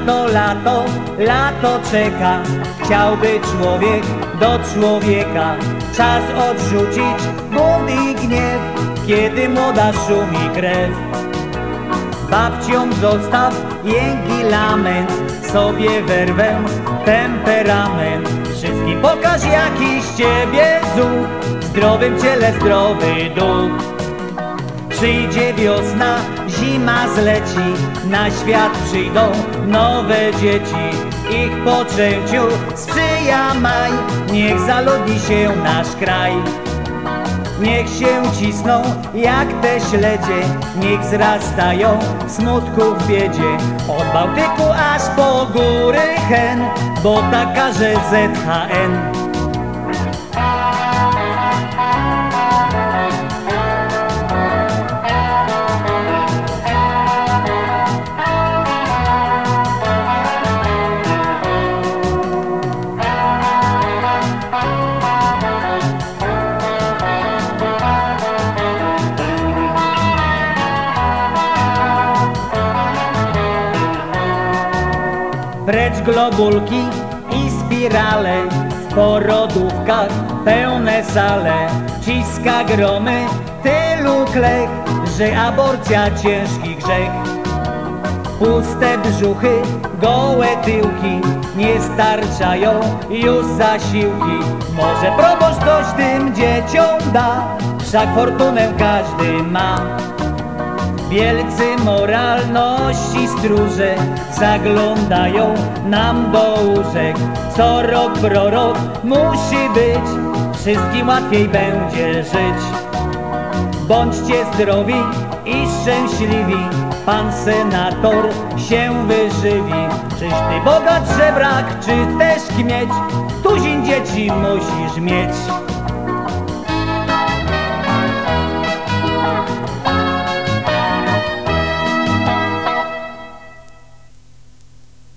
Lato, lato, lato czeka. Chciałby człowiek do człowieka. Czas odrzucić bunt i gniew Kiedy młoda szumi krew. Babcią zostaw jęki lament Sobie werwę temperament. Wszystkim pokaż jaki z ciebie zuch W zdrowym ciele zdrowy duch Przyjdzie wiosna, zima zleci, na świat przyjdą nowe dzieci. Ich poczęciu sprzyja maj, niech zaludni się nasz kraj. Niech się cisną jak te śledzie, niech wzrastają smutku w biedzie. Od Bałtyku aż po góry hen, bo taka, że ZHN. Precz globulki i spirale W porodówkach pełne sale. Ciska gromy tylu klech Że aborcja ciężki grzech. Puste brzuchy, gołe tyłki Nie starczają już zasiłki. Może proboszcz coś tym dzieciom da? Wszak fortunę każdy ma Wielcy moralności stróże zaglądają nam do łóżek. Co rok prorok musi być, wszystkim łatwiej będzie żyć. Bądźcie zdrowi i szczęśliwi, pan senator się wyżywi. Czyś ty bogat żebrak, czy też kmieć, tuzin dzieci musisz mieć.